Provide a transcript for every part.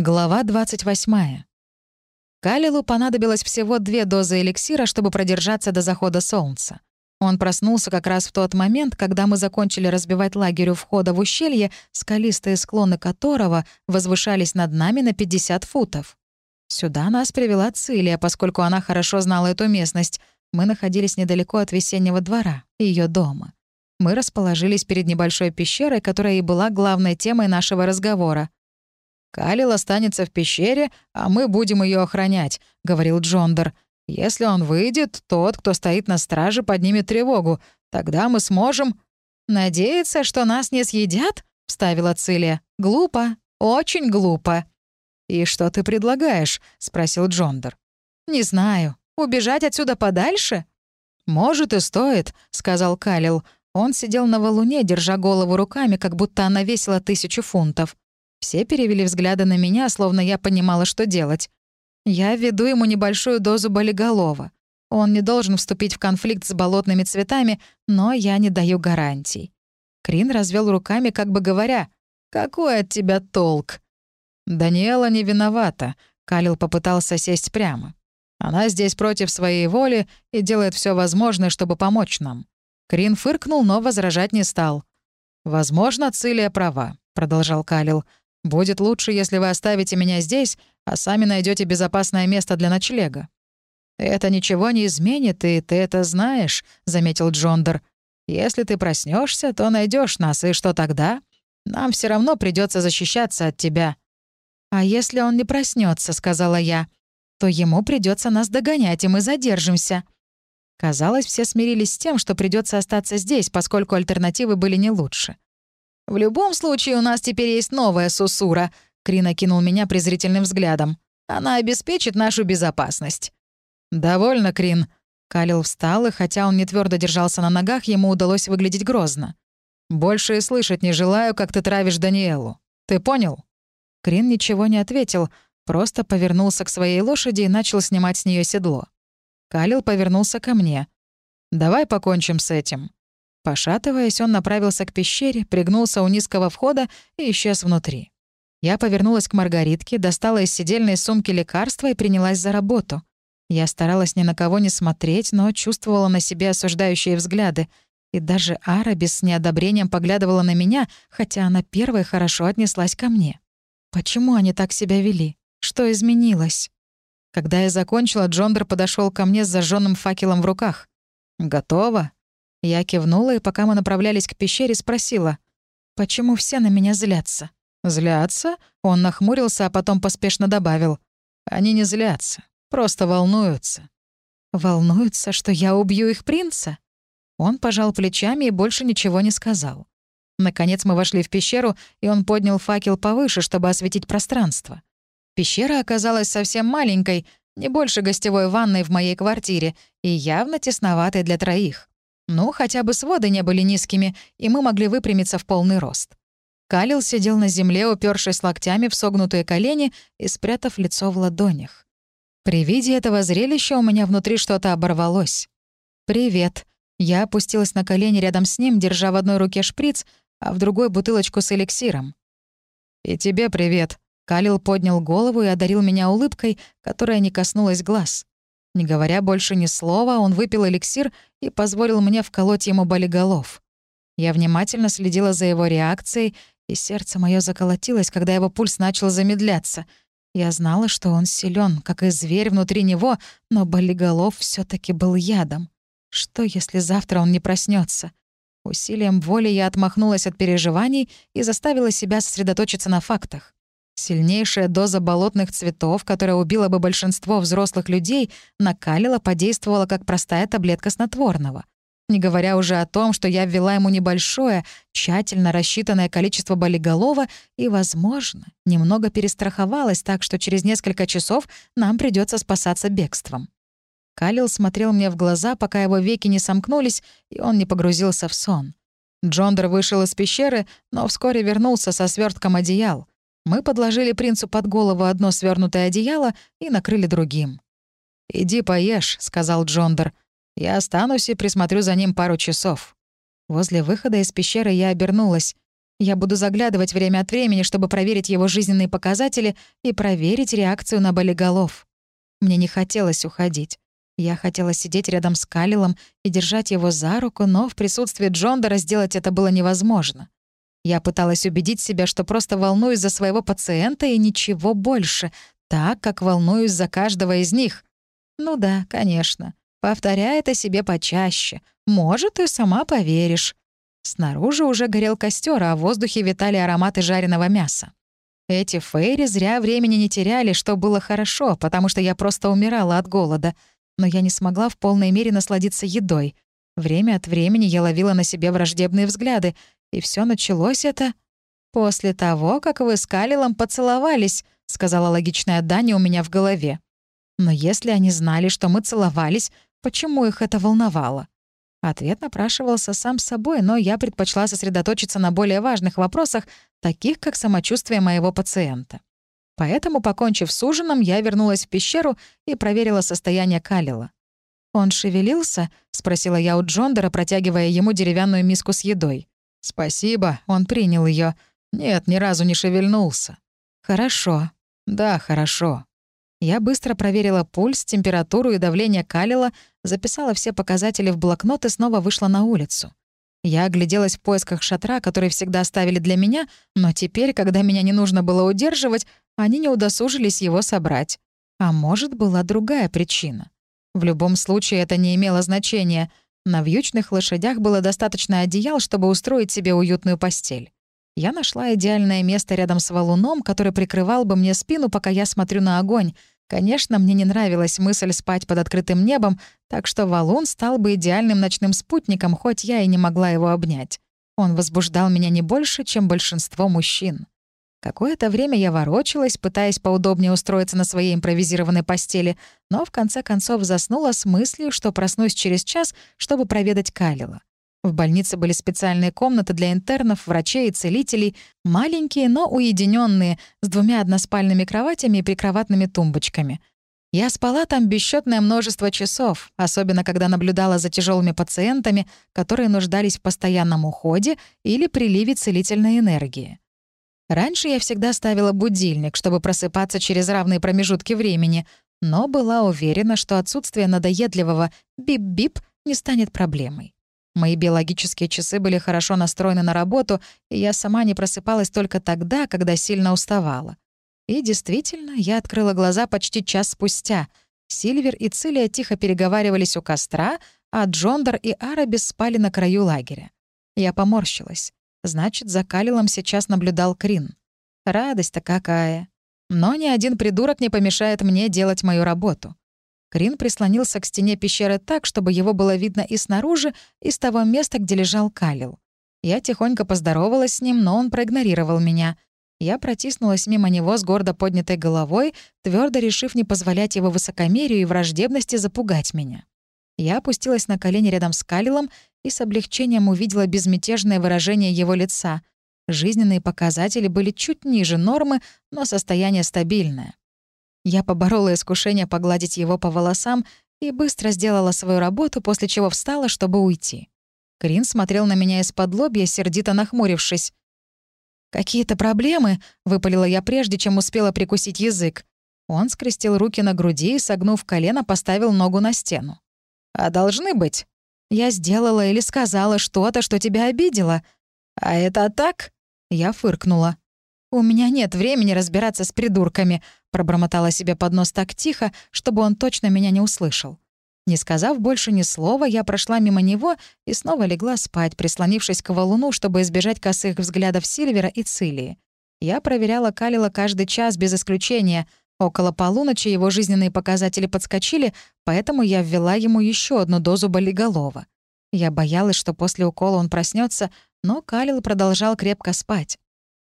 Глава 28. Калилу понадобилось всего две дозы эликсира, чтобы продержаться до захода солнца. Он проснулся как раз в тот момент, когда мы закончили разбивать лагерь у входа в ущелье, скалистые склоны которого возвышались над нами на 50 футов. Сюда нас привела Цилия, поскольку она хорошо знала эту местность. Мы находились недалеко от весеннего двора, ее дома. Мы расположились перед небольшой пещерой, которая и была главной темой нашего разговора. «Калил останется в пещере, а мы будем ее охранять», — говорил Джондер. «Если он выйдет, тот, кто стоит на страже, поднимет тревогу. Тогда мы сможем...» «Надеяться, что нас не съедят?» — вставила Цилия. «Глупо. Очень глупо». «И что ты предлагаешь?» — спросил Джондер. «Не знаю. Убежать отсюда подальше?» «Может, и стоит», — сказал Калил. Он сидел на валуне, держа голову руками, как будто она весила тысячу фунтов. Все перевели взгляды на меня, словно я понимала, что делать. Я веду ему небольшую дозу болиголова. Он не должен вступить в конфликт с болотными цветами, но я не даю гарантий. Крин развел руками, как бы говоря, «Какой от тебя толк?» «Даниэла не виновата», — Калил попытался сесть прямо. «Она здесь против своей воли и делает все возможное, чтобы помочь нам». Крин фыркнул, но возражать не стал. «Возможно, Цилия права», — продолжал Калил. Будет лучше, если вы оставите меня здесь, а сами найдете безопасное место для ночлега». «Это ничего не изменит, и ты это знаешь», — заметил Джондер. «Если ты проснешься, то найдешь нас, и что тогда? Нам все равно придется защищаться от тебя». «А если он не проснется, сказала я, — «то ему придется нас догонять, и мы задержимся». Казалось, все смирились с тем, что придется остаться здесь, поскольку альтернативы были не лучше. «В любом случае у нас теперь есть новая Сусура», — Крин окинул меня презрительным взглядом. «Она обеспечит нашу безопасность». «Довольно, Крин». Калил встал, и хотя он не твердо держался на ногах, ему удалось выглядеть грозно. «Больше и слышать не желаю, как ты травишь Даниэлу. Ты понял?» Крин ничего не ответил, просто повернулся к своей лошади и начал снимать с нее седло. Калил повернулся ко мне. «Давай покончим с этим. Пошатываясь, он направился к пещере, пригнулся у низкого входа и исчез внутри. Я повернулась к Маргаритке, достала из сидельной сумки лекарства и принялась за работу. Я старалась ни на кого не смотреть, но чувствовала на себе осуждающие взгляды. И даже Ара с неодобрением поглядывала на меня, хотя она первой хорошо отнеслась ко мне. Почему они так себя вели? Что изменилось? Когда я закончила, Джондер подошел ко мне с зажженным факелом в руках. «Готово?» Я кивнула, и пока мы направлялись к пещере, спросила, «Почему все на меня злятся?» «Злятся?» Он нахмурился, а потом поспешно добавил, «Они не злятся, просто волнуются». «Волнуются, что я убью их принца?» Он пожал плечами и больше ничего не сказал. Наконец мы вошли в пещеру, и он поднял факел повыше, чтобы осветить пространство. Пещера оказалась совсем маленькой, не больше гостевой ванной в моей квартире, и явно тесноватой для троих. Ну, хотя бы своды не были низкими, и мы могли выпрямиться в полный рост. Калил сидел на земле, упершись локтями в согнутые колени и спрятав лицо в ладонях. При виде этого зрелища у меня внутри что-то оборвалось. «Привет». Я опустилась на колени рядом с ним, держа в одной руке шприц, а в другой — бутылочку с эликсиром. «И тебе привет». Калил поднял голову и одарил меня улыбкой, которая не коснулась глаз. Не говоря больше ни слова, он выпил эликсир и позволил мне вколоть ему болиголов. Я внимательно следила за его реакцией, и сердце мое заколотилось, когда его пульс начал замедляться. Я знала, что он силен, как и зверь внутри него, но болиголов все таки был ядом. Что, если завтра он не проснется? Усилием воли я отмахнулась от переживаний и заставила себя сосредоточиться на фактах. Сильнейшая доза болотных цветов, которая убила бы большинство взрослых людей, накалила, подействовала как простая таблетка снотворного. Не говоря уже о том, что я ввела ему небольшое, тщательно рассчитанное количество болиголова и, возможно, немного перестраховалась так, что через несколько часов нам придется спасаться бегством. Калил смотрел мне в глаза, пока его веки не сомкнулись, и он не погрузился в сон. Джондер вышел из пещеры, но вскоре вернулся со свертком одеял. Мы подложили принцу под голову одно свернутое одеяло и накрыли другим. «Иди поешь», — сказал Джондер. «Я останусь и присмотрю за ним пару часов». Возле выхода из пещеры я обернулась. Я буду заглядывать время от времени, чтобы проверить его жизненные показатели и проверить реакцию на болиголов. Мне не хотелось уходить. Я хотела сидеть рядом с Калилом и держать его за руку, но в присутствии Джондора сделать это было невозможно. Я пыталась убедить себя, что просто волнуюсь за своего пациента и ничего больше, так, как волнуюсь за каждого из них. Ну да, конечно. Повторяй это себе почаще. Может, и сама поверишь. Снаружи уже горел костер, а в воздухе витали ароматы жареного мяса. Эти фейри зря времени не теряли, что было хорошо, потому что я просто умирала от голода. Но я не смогла в полной мере насладиться едой. Время от времени я ловила на себе враждебные взгляды, и все началось это... «После того, как вы с Калилом поцеловались», — сказала логичная Дани у меня в голове. Но если они знали, что мы целовались, почему их это волновало? Ответ напрашивался сам собой, но я предпочла сосредоточиться на более важных вопросах, таких как самочувствие моего пациента. Поэтому, покончив с ужином, я вернулась в пещеру и проверила состояние Калила. «Он шевелился?» — спросила я у Джондера, протягивая ему деревянную миску с едой. «Спасибо», — он принял ее. «Нет, ни разу не шевельнулся». «Хорошо». «Да, хорошо». Я быстро проверила пульс, температуру и давление Калила, записала все показатели в блокнот и снова вышла на улицу. Я огляделась в поисках шатра, который всегда оставили для меня, но теперь, когда меня не нужно было удерживать, они не удосужились его собрать. А может, была другая причина. В любом случае это не имело значения. На вьючных лошадях было достаточно одеял, чтобы устроить себе уютную постель. Я нашла идеальное место рядом с валуном, который прикрывал бы мне спину, пока я смотрю на огонь. Конечно, мне не нравилась мысль спать под открытым небом, так что валун стал бы идеальным ночным спутником, хоть я и не могла его обнять. Он возбуждал меня не больше, чем большинство мужчин. Какое-то время я ворочалась, пытаясь поудобнее устроиться на своей импровизированной постели, но в конце концов заснула с мыслью, что проснусь через час, чтобы проведать Калила. В больнице были специальные комнаты для интернов, врачей и целителей, маленькие, но уединенные, с двумя односпальными кроватями и прикроватными тумбочками. Я спала там бесчетное множество часов, особенно когда наблюдала за тяжелыми пациентами, которые нуждались в постоянном уходе или приливе целительной энергии. Раньше я всегда ставила будильник, чтобы просыпаться через равные промежутки времени, но была уверена, что отсутствие надоедливого «бип-бип» не станет проблемой. Мои биологические часы были хорошо настроены на работу, и я сама не просыпалась только тогда, когда сильно уставала. И действительно, я открыла глаза почти час спустя. Сильвер и Цилия тихо переговаривались у костра, а Джондор и Арабис спали на краю лагеря. Я поморщилась. Значит, за Калилом сейчас наблюдал Крин. Радость-то какая. Но ни один придурок не помешает мне делать мою работу. Крин прислонился к стене пещеры так, чтобы его было видно и снаружи, и с того места, где лежал Калил. Я тихонько поздоровалась с ним, но он проигнорировал меня. Я протиснулась мимо него с гордо поднятой головой, твердо решив не позволять его высокомерию и враждебности запугать меня. Я опустилась на колени рядом с Калилом и с облегчением увидела безмятежное выражение его лица. Жизненные показатели были чуть ниже нормы, но состояние стабильное. Я поборола искушение погладить его по волосам и быстро сделала свою работу, после чего встала, чтобы уйти. Крин смотрел на меня из-под лобья, сердито нахмурившись. «Какие-то проблемы?» — выпалила я прежде, чем успела прикусить язык. Он скрестил руки на груди и, согнув колено, поставил ногу на стену. «А должны быть?» «Я сделала или сказала что-то, что тебя обидело». «А это так?» Я фыркнула. «У меня нет времени разбираться с придурками», — пробормотала себе под нос так тихо, чтобы он точно меня не услышал. Не сказав больше ни слова, я прошла мимо него и снова легла спать, прислонившись к валуну, чтобы избежать косых взглядов Сильвера и Цилии. Я проверяла Калила каждый час без исключения. Около полуночи его жизненные показатели подскочили, поэтому я ввела ему еще одну дозу болиголова. Я боялась, что после укола он проснется, но Калил продолжал крепко спать.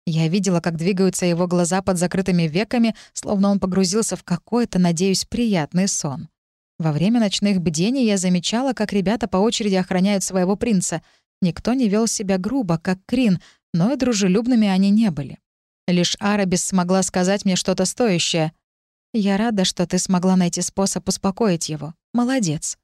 Я видела, как двигаются его глаза под закрытыми веками, словно он погрузился в какой-то, надеюсь, приятный сон. Во время ночных бдений я замечала, как ребята по очереди охраняют своего принца. Никто не вел себя грубо, как Крин, но и дружелюбными они не были. Лишь Арабис смогла сказать мне что-то стоящее. «Я рада, что ты смогла найти способ успокоить его. Молодец».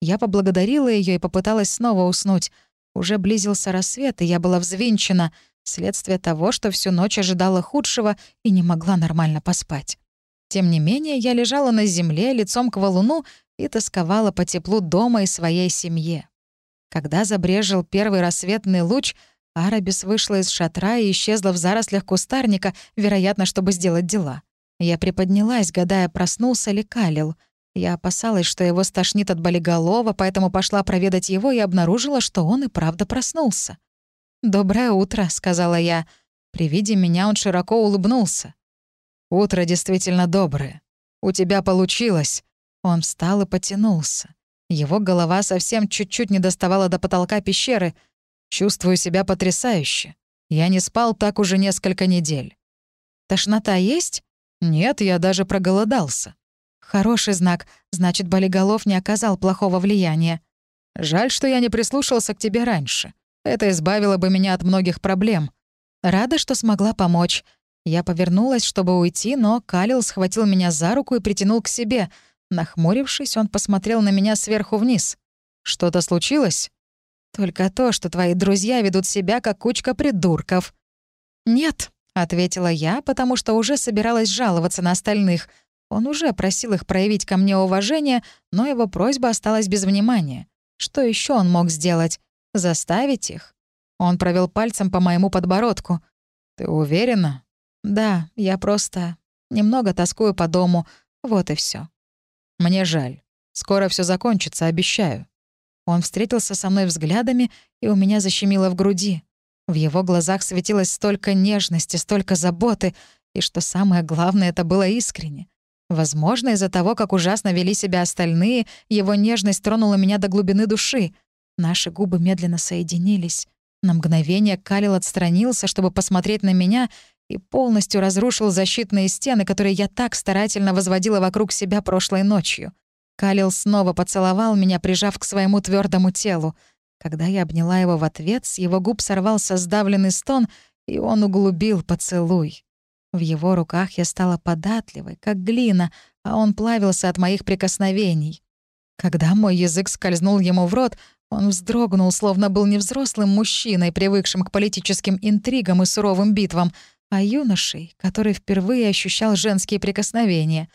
Я поблагодарила ее и попыталась снова уснуть. Уже близился рассвет, и я была взвинчена — Следствие того, что всю ночь ожидала худшего и не могла нормально поспать. Тем не менее, я лежала на земле лицом к валуну и тосковала по теплу дома и своей семье. Когда забрежил первый рассветный луч, Арабис вышла из шатра и исчезла в зарослях кустарника, вероятно, чтобы сделать дела. Я приподнялась, гадая, проснулся ли Калил. Я опасалась, что его стошнит от болиголова, поэтому пошла проведать его и обнаружила, что он и правда проснулся. «Доброе утро», — сказала я. При виде меня он широко улыбнулся. «Утро действительно доброе. У тебя получилось». Он встал и потянулся. Его голова совсем чуть-чуть не доставала до потолка пещеры. Чувствую себя потрясающе. Я не спал так уже несколько недель. «Тошнота есть?» «Нет, я даже проголодался». «Хороший знак. Значит, болиголов не оказал плохого влияния». «Жаль, что я не прислушался к тебе раньше. Это избавило бы меня от многих проблем. Рада, что смогла помочь. Я повернулась, чтобы уйти, но Калил схватил меня за руку и притянул к себе. Нахмурившись, он посмотрел на меня сверху вниз. «Что-то случилось?» «Только то, что твои друзья ведут себя, как кучка придурков». «Нет», ответила я, потому что уже собиралась жаловаться на остальных. Он уже просил их проявить ко мне уважение, но его просьба осталась без внимания. Что еще он мог сделать? Заставить их? Он провел пальцем по моему подбородку. «Ты уверена?» «Да, я просто немного тоскую по дому. Вот и все. «Мне жаль. Скоро все закончится, обещаю». Он встретился со мной взглядами, и у меня защемило в груди. В его глазах светилось столько нежности, столько заботы, и, что самое главное, это было искренне. Возможно, из-за того, как ужасно вели себя остальные, его нежность тронула меня до глубины души. Наши губы медленно соединились. На мгновение Калил отстранился, чтобы посмотреть на меня, и полностью разрушил защитные стены, которые я так старательно возводила вокруг себя прошлой ночью. Калил снова поцеловал меня, прижав к своему твердому телу. Когда я обняла его в ответ, с его губ сорвался сдавленный стон, и он углубил поцелуй. В его руках я стала податливой, как глина, а он плавился от моих прикосновений. Когда мой язык скользнул ему в рот, он вздрогнул, словно был не взрослым мужчиной, привыкшим к политическим интригам и суровым битвам, а юношей, который впервые ощущал женские прикосновения.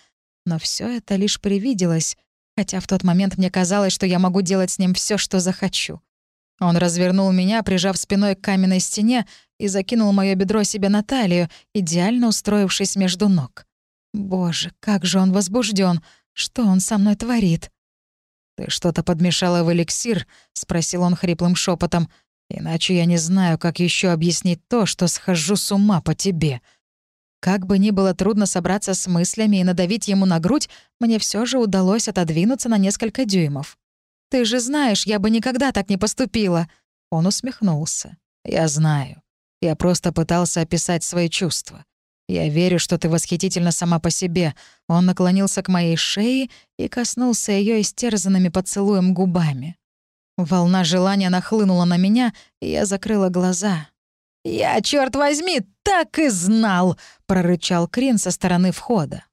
Но все это лишь привиделось, хотя в тот момент мне казалось, что я могу делать с ним все, что захочу. Он развернул меня, прижав спиной к каменной стене, и закинул моё бедро себе на талию, идеально устроившись между ног. Боже, как же он возбужден! Что он со мной творит? «Ты что-то подмешала в эликсир?» — спросил он хриплым шепотом. «Иначе я не знаю, как еще объяснить то, что схожу с ума по тебе». Как бы ни было трудно собраться с мыслями и надавить ему на грудь, мне все же удалось отодвинуться на несколько дюймов. Ты же знаешь, я бы никогда так не поступила». Он усмехнулся. «Я знаю. Я просто пытался описать свои чувства. Я верю, что ты восхитительна сама по себе». Он наклонился к моей шее и коснулся ее истерзанными поцелуем губами. Волна желания нахлынула на меня, и я закрыла глаза. «Я, черт возьми, так и знал!» — прорычал Крин со стороны входа.